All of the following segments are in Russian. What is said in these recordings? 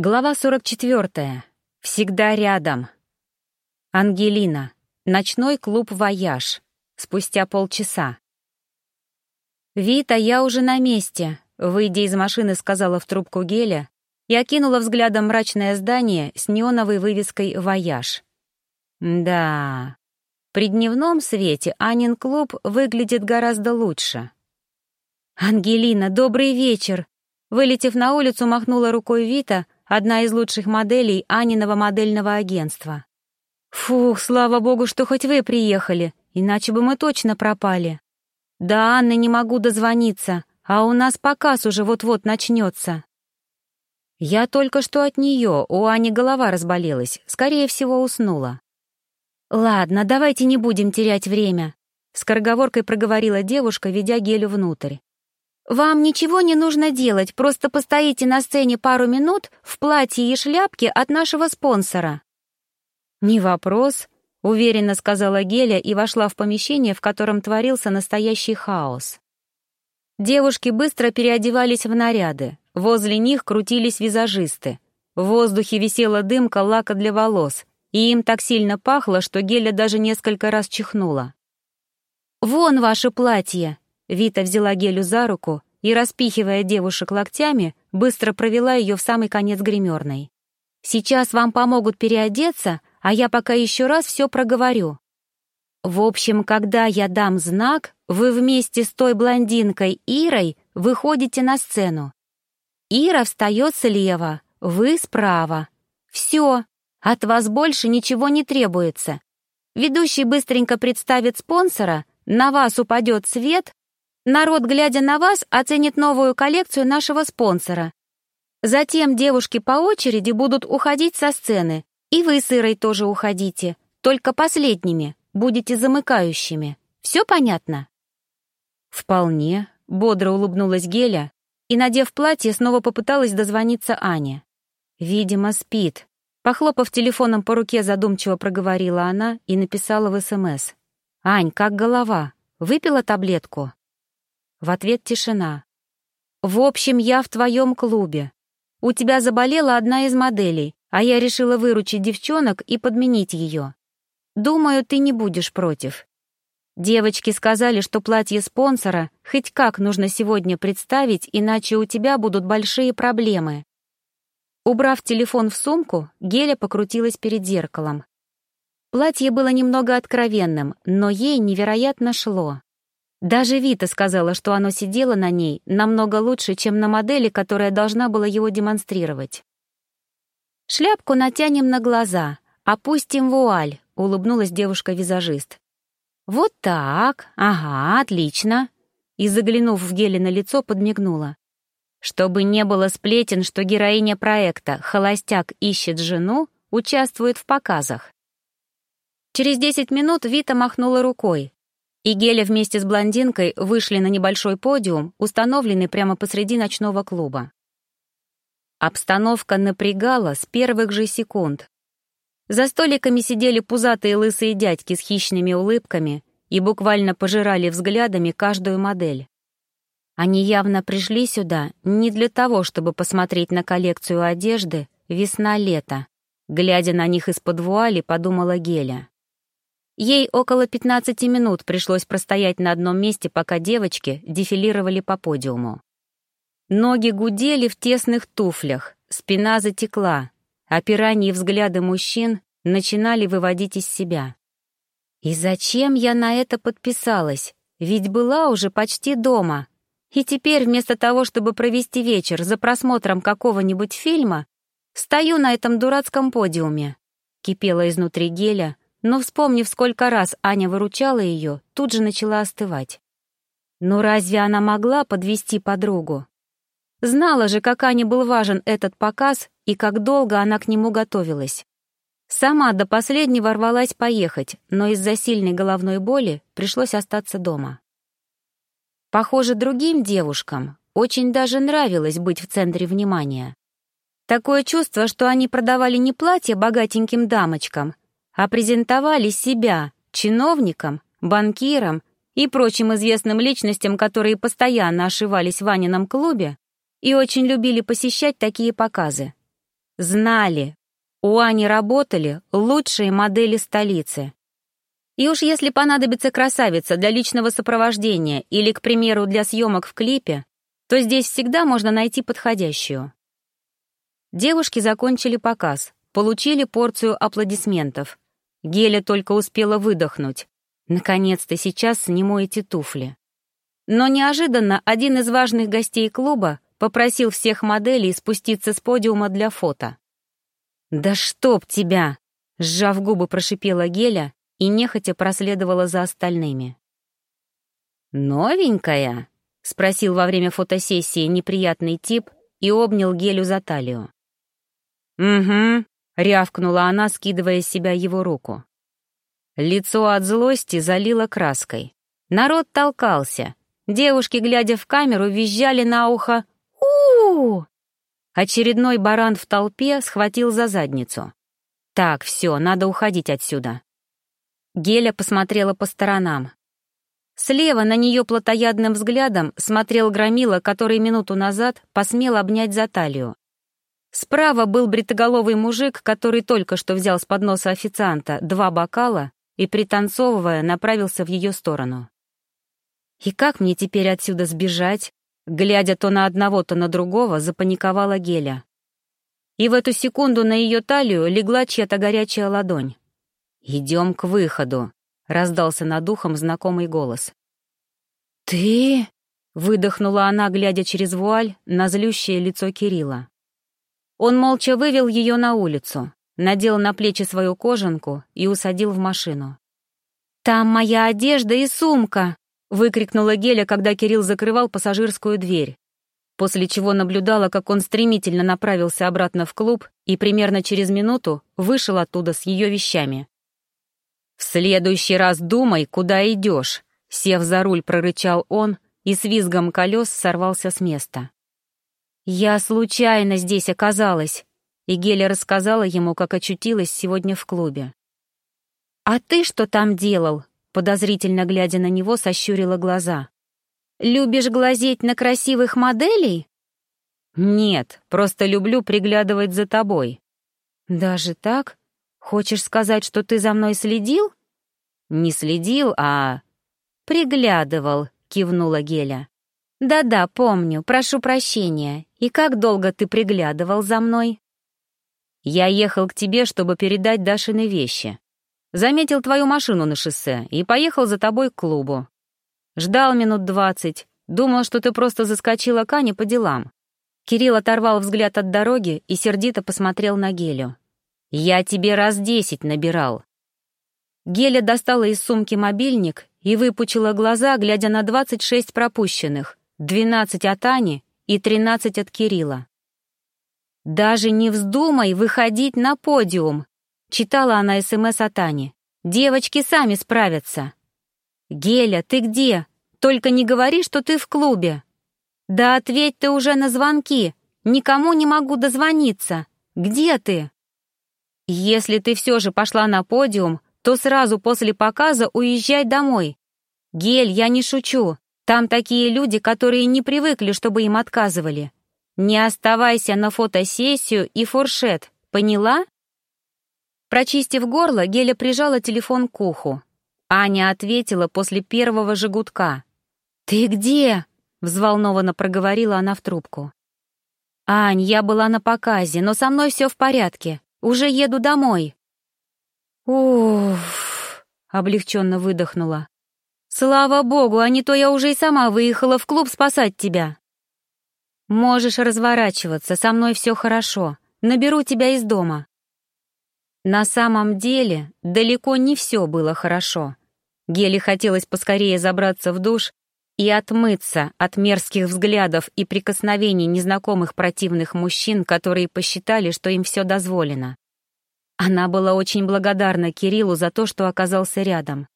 Глава 44. Всегда рядом. Ангелина. Ночной клуб «Вояж». Спустя полчаса. «Вита, я уже на месте», — выйдя из машины, сказала в трубку Геля и окинула взглядом мрачное здание с неоновой вывеской «Вояж». Да, при дневном свете Анин клуб выглядит гораздо лучше. «Ангелина, добрый вечер!» Вылетев на улицу, махнула рукой Вита — одна из лучших моделей Аниного модельного агентства. «Фух, слава богу, что хоть вы приехали, иначе бы мы точно пропали. Да, Анны не могу дозвониться, а у нас показ уже вот-вот начнется». Я только что от нее, у Ани голова разболелась, скорее всего, уснула. «Ладно, давайте не будем терять время», — скороговоркой проговорила девушка, ведя Гелю внутрь. Вам ничего не нужно делать, просто постоите на сцене пару минут в платье и шляпке от нашего спонсора». «Не вопрос», — уверенно сказала Геля и вошла в помещение, в котором творился настоящий хаос. Девушки быстро переодевались в наряды, возле них крутились визажисты. В воздухе висела дымка лака для волос, и им так сильно пахло, что Геля даже несколько раз чихнула. «Вон ваше платье!» Вита взяла Гелю за руку и, распихивая девушек локтями, быстро провела ее в самый конец гримерной. «Сейчас вам помогут переодеться, а я пока еще раз все проговорю. В общем, когда я дам знак, вы вместе с той блондинкой Ирой выходите на сцену. Ира встает слева, вы справа. Все, от вас больше ничего не требуется. Ведущий быстренько представит спонсора, на вас упадет свет, Народ, глядя на вас, оценит новую коллекцию нашего спонсора. Затем девушки по очереди будут уходить со сцены, и вы с Ирой тоже уходите, только последними, будете замыкающими. Все понятно?» «Вполне», — бодро улыбнулась Геля и, надев платье, снова попыталась дозвониться Ане. «Видимо, спит». Похлопав телефоном по руке, задумчиво проговорила она и написала в СМС. «Ань, как голова? Выпила таблетку?» В ответ тишина. «В общем, я в твоем клубе. У тебя заболела одна из моделей, а я решила выручить девчонок и подменить ее. Думаю, ты не будешь против. Девочки сказали, что платье спонсора хоть как нужно сегодня представить, иначе у тебя будут большие проблемы». Убрав телефон в сумку, Геля покрутилась перед зеркалом. Платье было немного откровенным, но ей невероятно шло. Даже Вита сказала, что оно сидело на ней намного лучше, чем на модели, которая должна была его демонстрировать. «Шляпку натянем на глаза, опустим вуаль», — улыбнулась девушка-визажист. «Вот так, ага, отлично», и, заглянув в геле на лицо, подмигнула. Чтобы не было сплетен, что героиня проекта «Холостяк ищет жену» участвует в показах. Через десять минут Вита махнула рукой, и Геля вместе с блондинкой вышли на небольшой подиум, установленный прямо посреди ночного клуба. Обстановка напрягала с первых же секунд. За столиками сидели пузатые лысые дядьки с хищными улыбками и буквально пожирали взглядами каждую модель. Они явно пришли сюда не для того, чтобы посмотреть на коллекцию одежды «Весна-лето». Глядя на них из-под вуали, подумала Геля. Ей около 15 минут пришлось простоять на одном месте, пока девочки дефилировали по подиуму. Ноги гудели в тесных туфлях, спина затекла, а пираньи взгляды мужчин начинали выводить из себя. И зачем я на это подписалась? Ведь была уже почти дома. И теперь вместо того, чтобы провести вечер за просмотром какого-нибудь фильма, стою на этом дурацком подиуме. Кипела изнутри геля, но, вспомнив, сколько раз Аня выручала ее, тут же начала остывать. Но разве она могла подвести подругу? Знала же, как Ане был важен этот показ и как долго она к нему готовилась. Сама до последнего рвалась поехать, но из-за сильной головной боли пришлось остаться дома. Похоже, другим девушкам очень даже нравилось быть в центре внимания. Такое чувство, что они продавали не платья богатеньким дамочкам, а презентовали себя чиновникам, банкирам и прочим известным личностям, которые постоянно ошивались в Ванином клубе и очень любили посещать такие показы. знали, у Ани работали лучшие модели столицы. И уж если понадобится красавица для личного сопровождения или, к примеру, для съемок в клипе, то здесь всегда можно найти подходящую. Девушки закончили показ, получили порцию аплодисментов. Геля только успела выдохнуть. Наконец-то сейчас сниму эти туфли. Но неожиданно один из важных гостей клуба попросил всех моделей спуститься с подиума для фото. «Да чтоб тебя!» — сжав губы, прошипела Геля и нехотя проследовала за остальными. «Новенькая?» — спросил во время фотосессии неприятный тип и обнял Гелю за талию. «Угу», — рявкнула она, скидывая с себя его руку. Лицо от злости залило краской. Народ толкался. Девушки, глядя в камеру, визжали на ухо у, -у, Очередной баран в толпе схватил за задницу. «Так, все, надо уходить отсюда». Геля посмотрела по сторонам. Слева на нее плотоядным взглядом смотрел громила, который минуту назад посмел обнять за талию. Справа был бритоголовый мужик, который только что взял с подноса официанта два бокала и, пританцовывая, направился в ее сторону. «И как мне теперь отсюда сбежать?» Глядя то на одного, то на другого, запаниковала Геля. И в эту секунду на ее талию легла чья-то горячая ладонь. «Идем к выходу», — раздался над ухом знакомый голос. «Ты?» — выдохнула она, глядя через вуаль на злющее лицо Кирилла. Он молча вывел ее на улицу, надел на плечи свою кожанку и усадил в машину. «Там моя одежда и сумка!» выкрикнула Геля, когда Кирилл закрывал пассажирскую дверь, после чего наблюдала, как он стремительно направился обратно в клуб и примерно через минуту вышел оттуда с ее вещами. «В следующий раз думай, куда идешь», — сев за руль, прорычал он и с визгом колес сорвался с места. «Я случайно здесь оказалась», и Геля рассказала ему, как очутилась сегодня в клубе. «А ты что там делал?» подозрительно глядя на него, сощурила глаза. «Любишь глазеть на красивых моделей?» «Нет, просто люблю приглядывать за тобой». «Даже так? Хочешь сказать, что ты за мной следил?» «Не следил, а...» «Приглядывал», — кивнула Геля. «Да-да, помню, прошу прощения. И как долго ты приглядывал за мной?» «Я ехал к тебе, чтобы передать Дашины вещи. Заметил твою машину на шоссе и поехал за тобой к клубу. Ждал минут двадцать, думал, что ты просто заскочила к Ане по делам. Кирилл оторвал взгляд от дороги и сердито посмотрел на Гелю. «Я тебе раз десять набирал». Геля достала из сумки мобильник и выпучила глаза, глядя на двадцать шесть пропущенных, двенадцать от Ани и тринадцать от Кирилла. «Даже не вздумай выходить на подиум», Читала она СМС от Ани. «Девочки сами справятся». «Геля, ты где? Только не говори, что ты в клубе». «Да ответь ты уже на звонки. Никому не могу дозвониться. Где ты?» «Если ты все же пошла на подиум, то сразу после показа уезжай домой. Гель, я не шучу. Там такие люди, которые не привыкли, чтобы им отказывали. Не оставайся на фотосессию и фуршет, поняла?» Прочистив горло, Геля прижала телефон к уху. Аня ответила после первого же гудка. «Ты где?» — взволнованно проговорила она в трубку. «Ань, я была на показе, но со мной все в порядке. Уже еду домой». «Уф!» — облегченно выдохнула. «Слава богу, а не то я уже и сама выехала в клуб спасать тебя». «Можешь разворачиваться, со мной все хорошо. Наберу тебя из дома». На самом деле, далеко не все было хорошо. Геле хотелось поскорее забраться в душ и отмыться от мерзких взглядов и прикосновений незнакомых противных мужчин, которые посчитали, что им все дозволено. Она была очень благодарна Кириллу за то, что оказался рядом.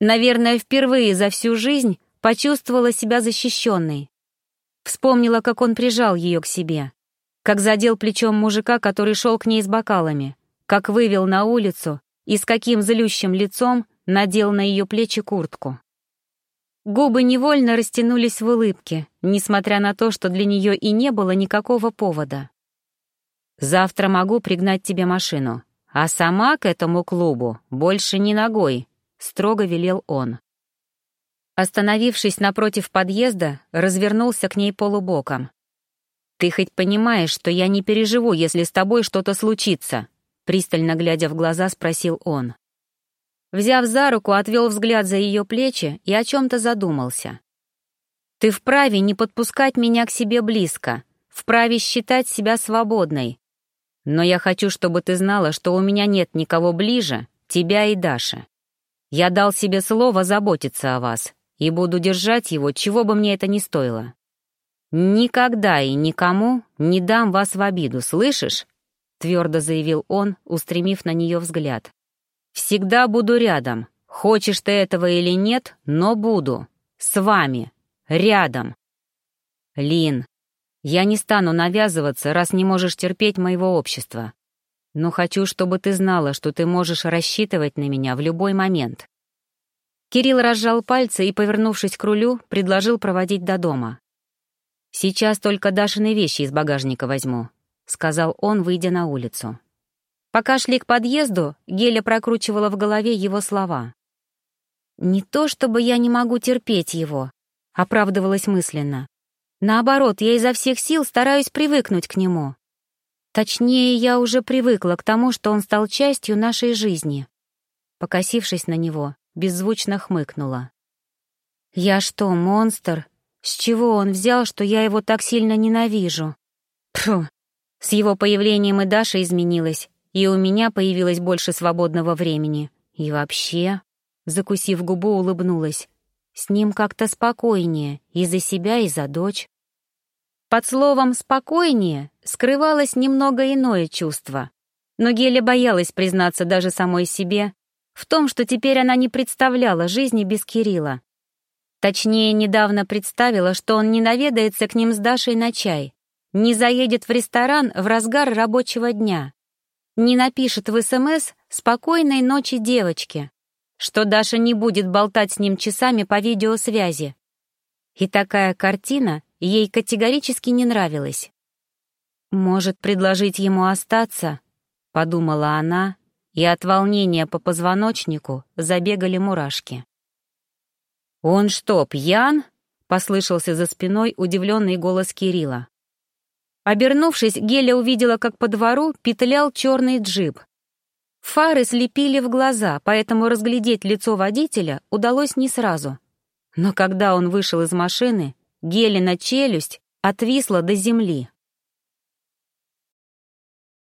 Наверное, впервые за всю жизнь почувствовала себя защищенной. Вспомнила, как он прижал ее к себе, как задел плечом мужика, который шел к ней с бокалами, как вывел на улицу и с каким злющим лицом надел на ее плечи куртку. Губы невольно растянулись в улыбке, несмотря на то, что для нее и не было никакого повода. Завтра могу пригнать тебе машину, а сама к этому клубу больше не ногой», — строго велел он. Остановившись напротив подъезда, развернулся к ней полубоком. «Ты хоть понимаешь, что я не переживу, если с тобой что-то случится?» Пристально глядя в глаза, спросил он. Взяв за руку, отвел взгляд за ее плечи и о чем-то задумался. «Ты вправе не подпускать меня к себе близко, вправе считать себя свободной. Но я хочу, чтобы ты знала, что у меня нет никого ближе, тебя и Даши. Я дал себе слово заботиться о вас, и буду держать его, чего бы мне это ни стоило. Никогда и никому не дам вас в обиду, слышишь? Твердо заявил он, устремив на нее взгляд. Всегда буду рядом, хочешь ты этого или нет, но буду. С вами. Рядом. Лин, я не стану навязываться, раз не можешь терпеть моего общества. Но хочу, чтобы ты знала, что ты можешь рассчитывать на меня в любой момент. Кирилл разжал пальцы и, повернувшись к рулю, предложил проводить до дома. «Сейчас только Дашины вещи из багажника возьму», — сказал он, выйдя на улицу. Пока шли к подъезду, Геля прокручивала в голове его слова. «Не то чтобы я не могу терпеть его», — оправдывалась мысленно. «Наоборот, я изо всех сил стараюсь привыкнуть к нему. Точнее, я уже привыкла к тому, что он стал частью нашей жизни». Покосившись на него, беззвучно хмыкнула. «Я что, монстр? С чего он взял, что я его так сильно ненавижу?» Фу, с его появлением и Даша изменилась, и у меня появилось больше свободного времени. И вообще, закусив губу, улыбнулась. С ним как-то спокойнее, и за себя, и за дочь. Под словом «спокойнее» скрывалось немного иное чувство. Но Геля боялась признаться даже самой себе, в том, что теперь она не представляла жизни без Кирилла. Точнее, недавно представила, что он не наведается к ним с Дашей на чай, не заедет в ресторан в разгар рабочего дня, не напишет в СМС «Спокойной ночи, девочки», что Даша не будет болтать с ним часами по видеосвязи. И такая картина ей категорически не нравилась. «Может, предложить ему остаться?» — подумала она, и от волнения по позвоночнику забегали мурашки. «Он что, пьян?» — послышался за спиной удивленный голос Кирилла. Обернувшись, Геля увидела, как по двору петлял черный джип. Фары слепили в глаза, поэтому разглядеть лицо водителя удалось не сразу. Но когда он вышел из машины, Гелина челюсть отвисла до земли.